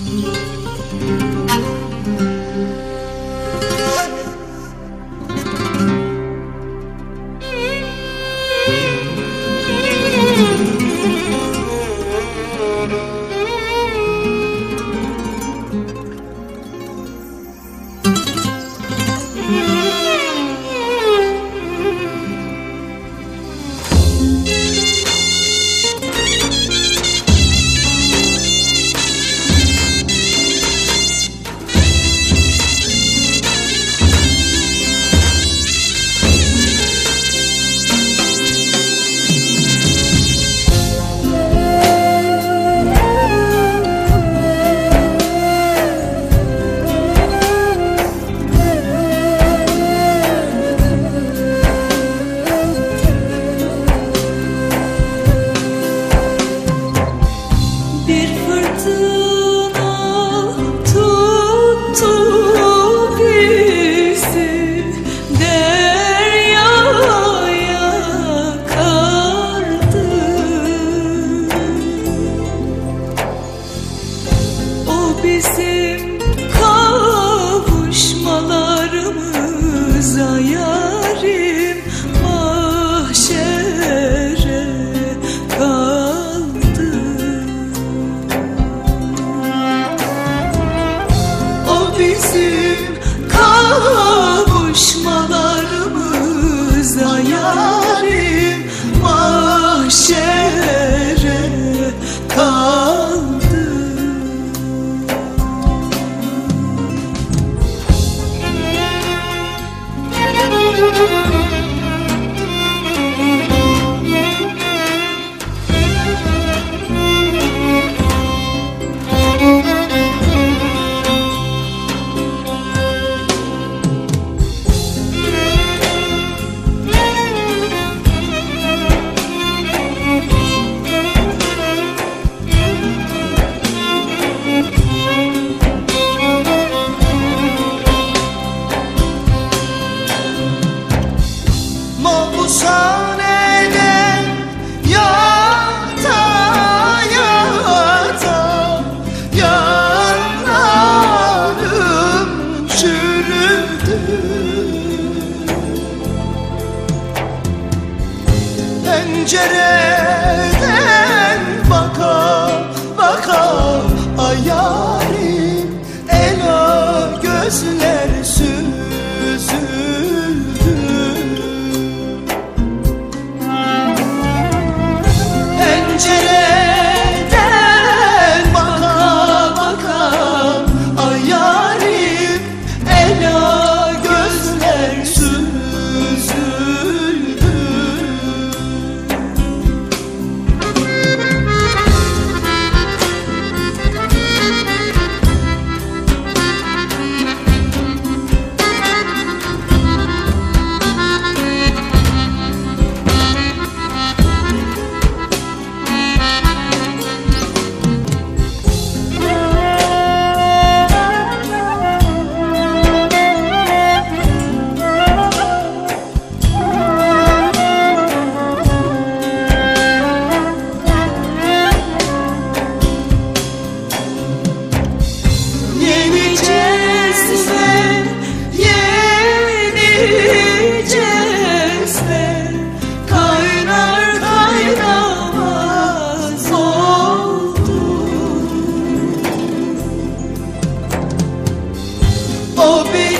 嗯。da mahşere kaldı. O bizim kavuşmalarımıza yarim mahşere Pencere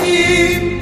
keep